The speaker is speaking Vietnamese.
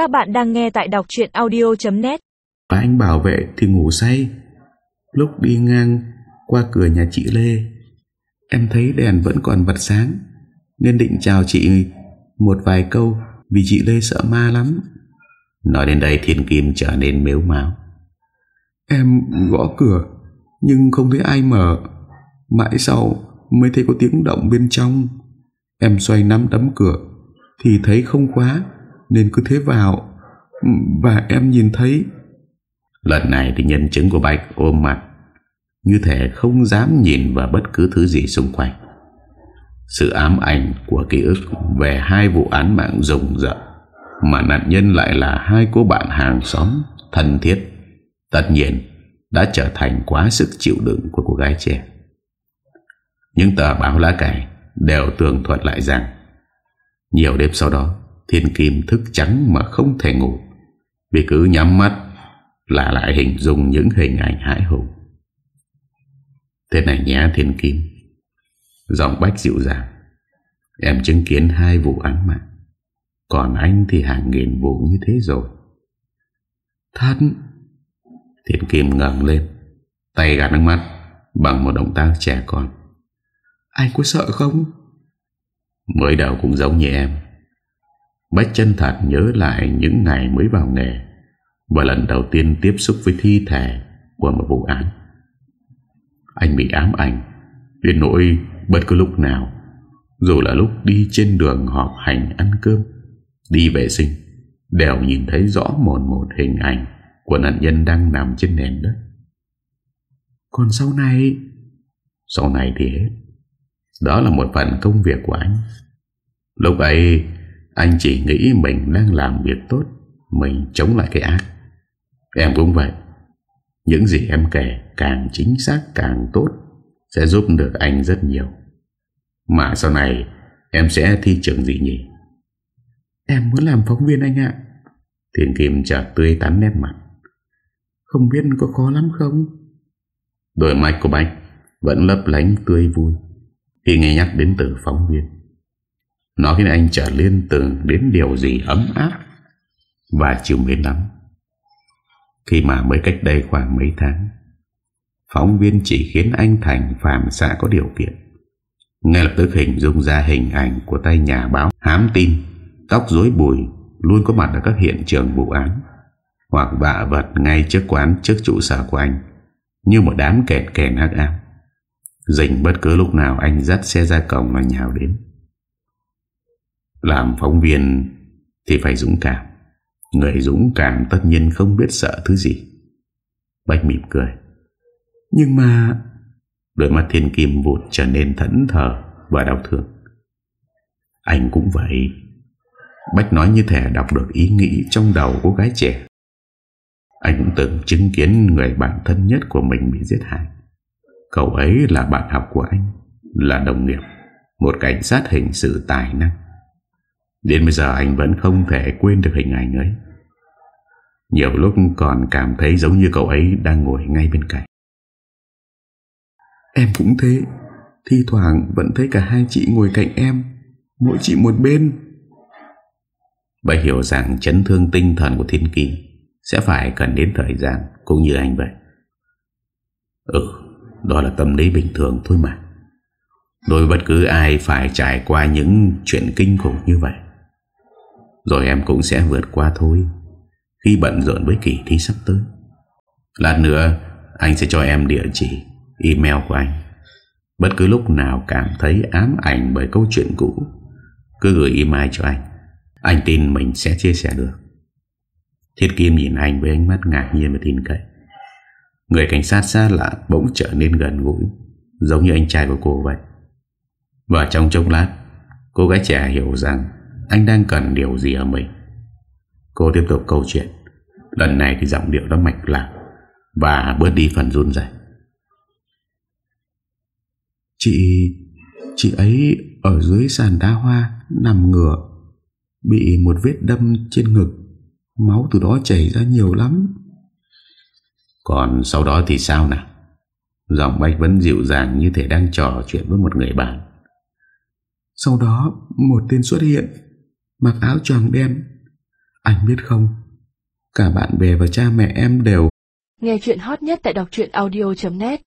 Các bạn đang nghe tại đọc chuyện audio.net Và anh bảo vệ thì ngủ say. Lúc đi ngang qua cửa nhà chị Lê, Em thấy đèn vẫn còn bật sáng, Nên định chào chị một vài câu Vì chị Lê sợ ma lắm. Nói đến đây Thiên Kim trở nên mếu máu Em gõ cửa, Nhưng không thấy ai mở. Mãi sau mới thấy có tiếng động bên trong. Em xoay nắm đấm cửa, Thì thấy không khóa. Nên cứ thế vào. Và em nhìn thấy. Lần này thì nhân chứng của Bạch ôm mặt. Như thể không dám nhìn vào bất cứ thứ gì xung quanh. Sự ám ảnh của ký ức Về hai vụ án mạng rùng rợn, Mà nạn nhân lại là hai cô bạn hàng xóm Thân thiết, Tất nhiên Đã trở thành quá sức chịu đựng của cô gái trẻ. Những tờ báo lá cải Đều tường thuật lại rằng, Nhiều đêm sau đó Thiên Kim thức trắng mà không thể ngủ. Vì cứ nhắm mắt Là lại hình dung những hình ảnh hãi hùng. Thế này nhé, Thiên Kim. Giọng bách dịu dàng. Em chứng kiến hai vụ án mạng. Còn anh thì hàng nghìn vụ như thế rồi. Thắt. Thiên Kim ngẩng lên, Tay gạt nước mắt Bằng một động tác trẻ con. Anh có sợ không? Mới đầu cũng giống như em. Bách chân thật nhớ lại những ngày mới vào nghề Và lần đầu tiên tiếp xúc với thi thể của một vụ án. Anh bị ám ảnh Đến nỗi bất cứ lúc nào Dù là lúc đi trên đường họp hành ăn cơm Đi vệ sinh Đều nhìn thấy rõ một một hình ảnh Của nạn nhân đang nằm trên nền đất. Còn sau này? Sau này thì hết. Đó là một phần công việc của anh. Lúc ấy anh chỉ nghĩ mình đang làm việc tốt, Mình chống lại cái ác. Em cũng vậy. Những gì em kể càng chính xác càng tốt, Sẽ giúp được anh rất nhiều. Mà sau này, Em sẽ thi trường gì nhỉ? Em muốn làm phóng viên anh ạ. Thiền Kim chợt tươi tắn nét mặt. Không biết có khó lắm không? Đôi mắt của Bạch Vẫn lấp lánh tươi vui Khi nghe nhắc đến từ phóng viên. Nó khiến anh trở liên tưởng Đến điều gì ấm áp Và chiều mến lắm. Khi mà mới cách đây khoảng mấy tháng, Phóng viên chỉ khiến anh thành phàm xã có điều kiện. Ngay lập tức hình dung ra hình ảnh Của tay nhà báo hám tin, Tóc rối bùi, Luôn có mặt ở các hiện trường vụ án, Hoặc vạ vật ngay trước quán, Trước trụ sở của anh, Như một đám kẹt kẹt hắc ám. Dình bất cứ lúc nào anh dắt xe ra cổng mà nhào đến. Làm phóng viên Thì phải dũng cảm. Người dũng cảm tất nhiên không biết sợ thứ gì. Bách mỉm cười. Nhưng mà Đôi mắt thiên kim vụt trở nên thẫn thờ Và đau thương. Anh cũng vậy. Bách nói như thể đọc được ý nghĩ Trong đầu cô gái trẻ. Anh cũng từng chứng kiến Người bạn thân nhất của mình bị giết hại. Cậu ấy là bạn học của anh, Là đồng nghiệp, Một cảnh sát hình sự tài năng. Đến bây giờ anh vẫn không thể quên được hình ảnh ấy. Nhiều lúc còn cảm thấy giống như cậu ấy đang ngồi ngay bên cạnh. Em cũng thế. Thi thoảng vẫn thấy cả hai chị ngồi cạnh em Mỗi chị một bên. Bà hiểu rằng chấn thương tinh thần của Thiên Kỳ Sẽ phải cần đến thời gian Cũng như anh vậy. Ừ Đó là tâm lý bình thường thôi mà. Đối bất cứ ai phải trải qua những chuyện kinh khủng như vậy rồi em cũng sẽ vượt qua thôi. Khi bận rộn với kỳ thi sắp tới. Lát nữa, Anh sẽ cho em địa chỉ, Email của anh. Bất cứ lúc nào cảm thấy ám ảnh Bởi câu chuyện cũ, Cứ gửi email cho anh. Anh tin mình sẽ chia sẻ được. Thiết Kim nhìn anh với ánh mắt ngạc nhiên và tin cậy. Người cảnh sát xa lạ bỗng trở nên gần gũi, Giống như anh trai của cô vậy. Và trong chốc lát, Cô gái trẻ hiểu rằng anh đang cần điều gì ở mình? Cô tiếp tục câu chuyện. Lần này thì giọng điệu đã mạch lạc Và bớt đi phần run dậy Chị Chị ấy ở dưới sàn đá hoa Nằm ngửa, Bị một vết đâm trên ngực, Máu từ đó chảy ra nhiều lắm. Còn sau đó thì sao nào? Giọng Bách vẫn dịu dàng Như thể đang trò chuyện với một người bạn. Sau đó, Một tên xuất hiện. Mặc áo choàng đen. Anh biết không? Cả bạn bè và cha mẹ em đều Nghe chuyện hot nhất tại đọc truyện audio.net